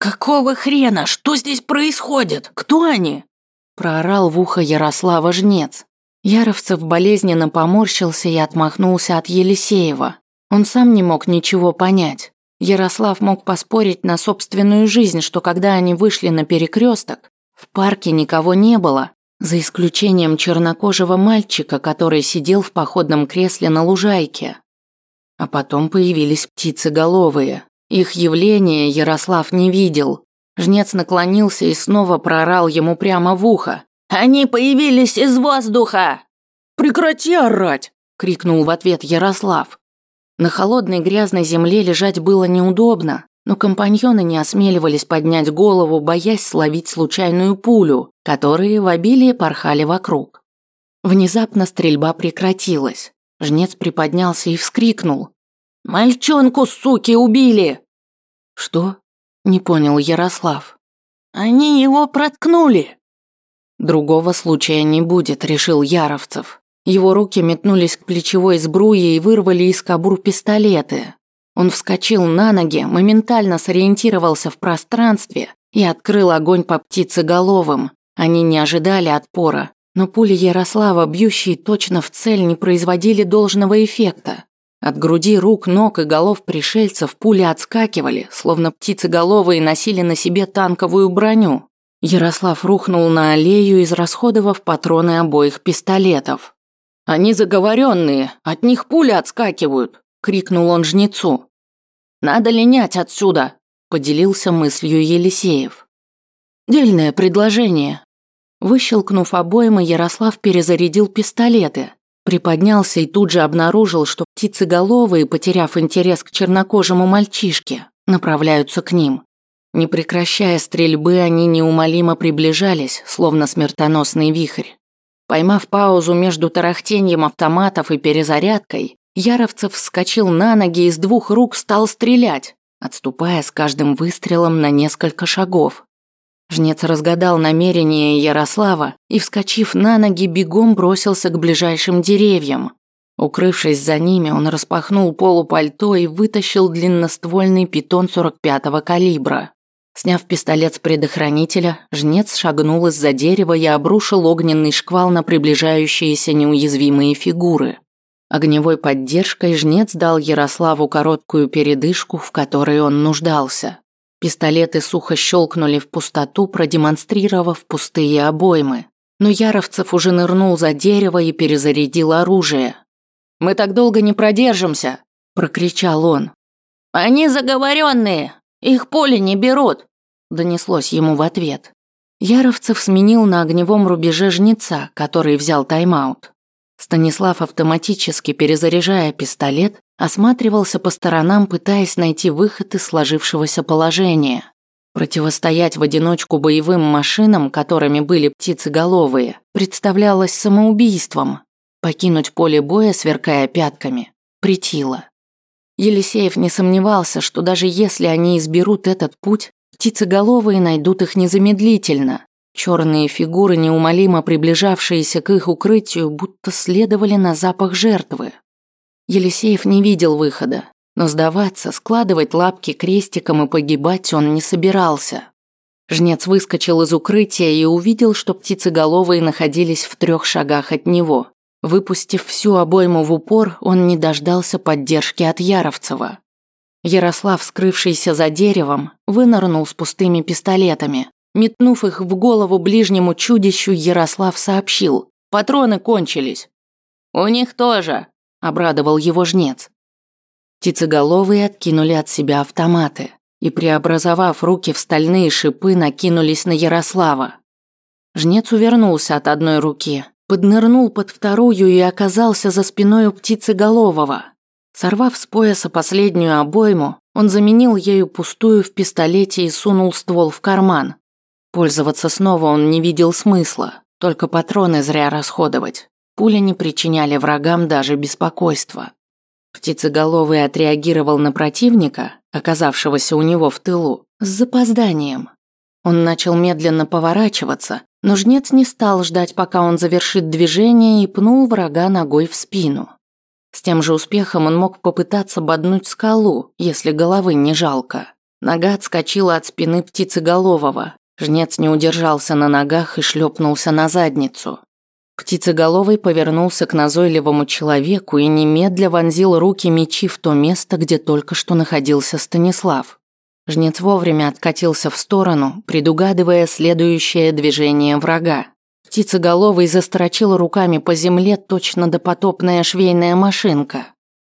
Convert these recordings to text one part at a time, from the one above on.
«Какого хрена? Что здесь происходит? Кто они?» Проорал в ухо Ярослава жнец. Яровцев болезненно поморщился и отмахнулся от Елисеева. Он сам не мог ничего понять. Ярослав мог поспорить на собственную жизнь, что когда они вышли на перекресток, в парке никого не было, за исключением чернокожего мальчика, который сидел в походном кресле на лужайке. А потом появились птицы головые. Их явление Ярослав не видел. Жнец наклонился и снова прорал ему прямо в ухо. «Они появились из воздуха!» «Прекрати орать!» – крикнул в ответ Ярослав. На холодной грязной земле лежать было неудобно, но компаньоны не осмеливались поднять голову, боясь словить случайную пулю, которые в обилии порхали вокруг. Внезапно стрельба прекратилась. Жнец приподнялся и вскрикнул. «Мальчонку, суки, убили!» «Что?» – не понял Ярослав. «Они его проткнули!» «Другого случая не будет», – решил Яровцев. Его руки метнулись к плечевой сбруе и вырвали из кобур пистолеты. Он вскочил на ноги, моментально сориентировался в пространстве и открыл огонь по птицеголовым. Они не ожидали отпора, но пули Ярослава, бьющие точно в цель, не производили должного эффекта. От груди, рук, ног и голов пришельцев пули отскакивали, словно птицеголовые носили на себе танковую броню. Ярослав рухнул на аллею, израсходовав патроны обоих пистолетов. «Они заговоренные, от них пули отскакивают!» – крикнул он жнецу. «Надо линять отсюда!» – поделился мыслью Елисеев. «Дельное предложение!» Выщелкнув обоймы, Ярослав перезарядил пистолеты, Приподнялся и тут же обнаружил, что птицеголовые, потеряв интерес к чернокожему мальчишке, направляются к ним. Не прекращая стрельбы, они неумолимо приближались, словно смертоносный вихрь. Поймав паузу между тарахтением автоматов и перезарядкой, Яровцев вскочил на ноги и с двух рук стал стрелять, отступая с каждым выстрелом на несколько шагов. Жнец разгадал намерение Ярослава и, вскочив на ноги, бегом бросился к ближайшим деревьям. Укрывшись за ними, он распахнул полупальто и вытащил длинноствольный питон 45-го калибра. Сняв пистолет с предохранителя, жнец шагнул из-за дерева и обрушил огненный шквал на приближающиеся неуязвимые фигуры. Огневой поддержкой жнец дал Ярославу короткую передышку, в которой он нуждался. Пистолеты сухо щелкнули в пустоту, продемонстрировав пустые обоймы. Но Яровцев уже нырнул за дерево и перезарядил оружие. «Мы так долго не продержимся!» – прокричал он. «Они заговоренные! Их поле не берут!» – донеслось ему в ответ. Яровцев сменил на огневом рубеже жнеца, который взял тайм-аут. Станислав автоматически перезаряжая пистолет, осматривался по сторонам, пытаясь найти выход из сложившегося положения. Противостоять в одиночку боевым машинам, которыми были птицеголовые, представлялось самоубийством. Покинуть поле боя, сверкая пятками, притило. Елисеев не сомневался, что даже если они изберут этот путь, птицеголовые найдут их незамедлительно. Черные фигуры, неумолимо приближавшиеся к их укрытию, будто следовали на запах жертвы. Елисеев не видел выхода, но сдаваться, складывать лапки крестиком и погибать он не собирался. Жнец выскочил из укрытия и увидел, что птицеголовые находились в трех шагах от него. Выпустив всю обойму в упор, он не дождался поддержки от Яровцева. Ярослав, скрывшийся за деревом, вынырнул с пустыми пистолетами. Метнув их в голову ближнему чудищу, Ярослав сообщил. «Патроны кончились». «У них тоже», – обрадовал его жнец. Птицеголовые откинули от себя автоматы и, преобразовав руки в стальные шипы, накинулись на Ярослава. Жнец увернулся от одной руки, поднырнул под вторую и оказался за спиной у птицеголового. Сорвав с пояса последнюю обойму, он заменил ею пустую в пистолете и сунул ствол в карман. Пользоваться снова он не видел смысла, только патроны зря расходовать. Пули не причиняли врагам даже беспокойства. Птицеголовый отреагировал на противника, оказавшегося у него в тылу, с запозданием. Он начал медленно поворачиваться, но жнец не стал ждать, пока он завершит движение и пнул врага ногой в спину. С тем же успехом он мог попытаться боднуть скалу, если головы не жалко. Нога отскочила от спины птицеголового. Жнец не удержался на ногах и шлепнулся на задницу. Птицеголовый повернулся к назойливому человеку и немедля вонзил руки мечи в то место, где только что находился Станислав. Жнец вовремя откатился в сторону, предугадывая следующее движение врага. Птицеголовый застрочил руками по земле точно допотопная швейная машинка.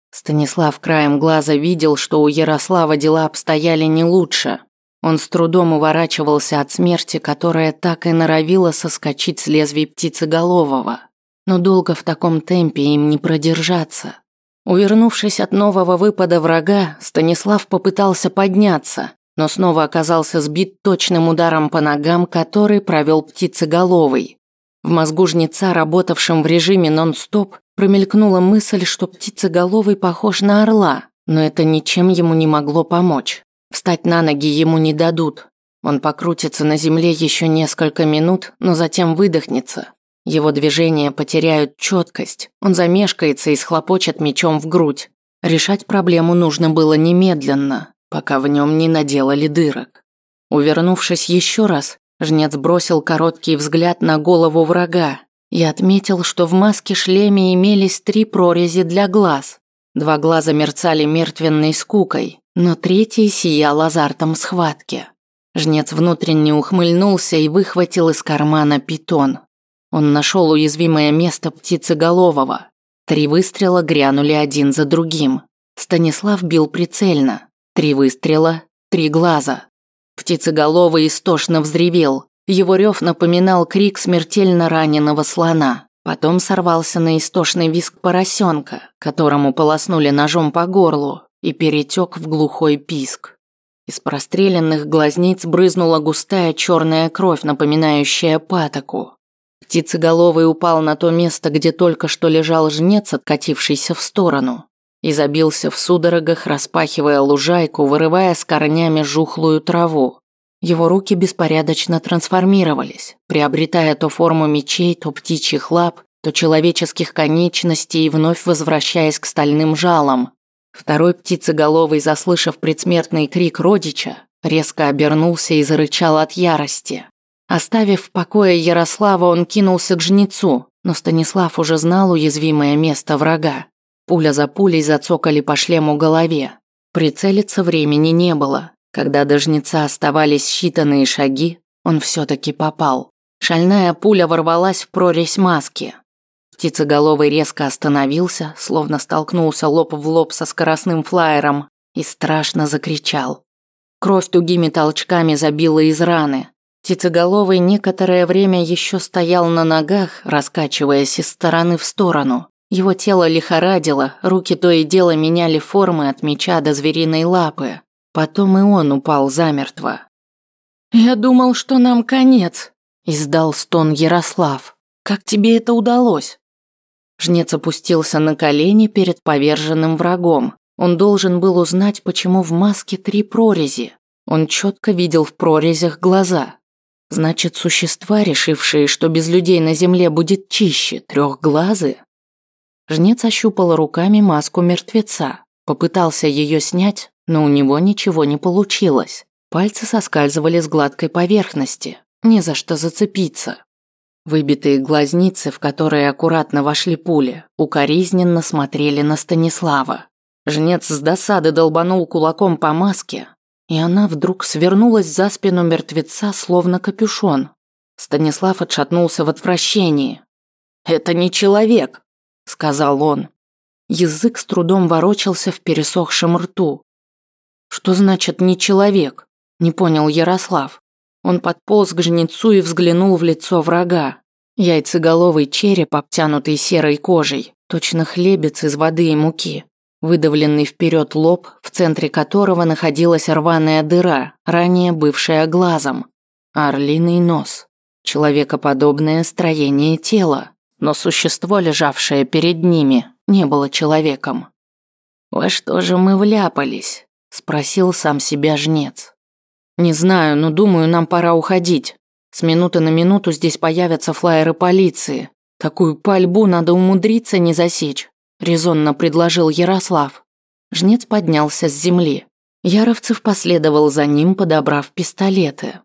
Станислав краем глаза видел, что у Ярослава дела обстояли не лучше. Он с трудом уворачивался от смерти, которая так и норовила соскочить с лезвий птицеголового. Но долго в таком темпе им не продержаться. Увернувшись от нового выпада врага, Станислав попытался подняться, но снова оказался сбит точным ударом по ногам, который провел птицеголовый. В мозгу жнеца, работавшем в режиме нон-стоп, промелькнула мысль, что птицеголовый похож на орла, но это ничем ему не могло помочь. Встать на ноги ему не дадут. Он покрутится на земле еще несколько минут, но затем выдохнется. Его движения потеряют четкость, он замешкается и схлопочет мечом в грудь. Решать проблему нужно было немедленно, пока в нем не наделали дырок. Увернувшись еще раз, Жнец бросил короткий взгляд на голову врага и отметил, что в маске-шлеме имелись три прорези для глаз. Два глаза мерцали мертвенной скукой, но третий сиял азартом схватки. Жнец внутренне ухмыльнулся и выхватил из кармана питон. Он нашел уязвимое место птицеголового. Три выстрела грянули один за другим. Станислав бил прицельно. Три выстрела, три глаза. Птицеголовый истошно взревел. Его рев напоминал крик смертельно раненого слона. Потом сорвался на истошный визг поросенка, которому полоснули ножом по горлу, и перетек в глухой писк. Из простреленных глазниц брызнула густая черная кровь, напоминающая патоку. Птицеголовый упал на то место, где только что лежал жнец, откатившийся в сторону и забился в судорогах, распахивая лужайку, вырывая с корнями жухлую траву. Его руки беспорядочно трансформировались, приобретая то форму мечей, то птичьих лап, то человеческих конечностей и вновь возвращаясь к стальным жалам. Второй птицеголовый, заслышав предсмертный крик родича, резко обернулся и зарычал от ярости. Оставив в покое Ярослава, он кинулся к жнецу, но Станислав уже знал уязвимое место врага. Пуля за пулей зацокали по шлему голове. Прицелиться времени не было. Когда до жнеца оставались считанные шаги, он все-таки попал. Шальная пуля ворвалась в прорезь маски. Птицеголовый резко остановился, словно столкнулся лоб в лоб со скоростным флайером и страшно закричал. Кровь тугими толчками забила из раны. Птицеголовый некоторое время еще стоял на ногах, раскачиваясь из стороны в сторону. Его тело лихорадило, руки то и дело меняли формы от меча до звериной лапы. Потом и он упал замертво. «Я думал, что нам конец», – издал стон Ярослав. «Как тебе это удалось?» Жнец опустился на колени перед поверженным врагом. Он должен был узнать, почему в маске три прорези. Он четко видел в прорезях глаза. Значит, существа, решившие, что без людей на земле будет чище, трехглазы, Жнец ощупал руками маску мертвеца. Попытался ее снять, но у него ничего не получилось. Пальцы соскальзывали с гладкой поверхности. Не за что зацепиться. Выбитые глазницы, в которые аккуратно вошли пули, укоризненно смотрели на Станислава. Жнец с досады долбанул кулаком по маске, и она вдруг свернулась за спину мертвеца, словно капюшон. Станислав отшатнулся в отвращении. «Это не человек!» сказал он. Язык с трудом ворочался в пересохшем рту. Что значит не человек? Не понял Ярослав. Он подполз к жнецу и взглянул в лицо врага. Яйцеголовый череп, обтянутый серой кожей, точно хлебец из воды и муки. Выдавленный вперед лоб, в центре которого находилась рваная дыра, ранее бывшая глазом. Орлиный нос. Человекоподобное строение тела но существо, лежавшее перед ними, не было человеком. «Во что же мы вляпались?» – спросил сам себя жнец. «Не знаю, но думаю, нам пора уходить. С минуты на минуту здесь появятся флайеры полиции. Такую пальбу надо умудриться не засечь», – резонно предложил Ярослав. Жнец поднялся с земли. Яровцев последовал за ним, подобрав пистолеты.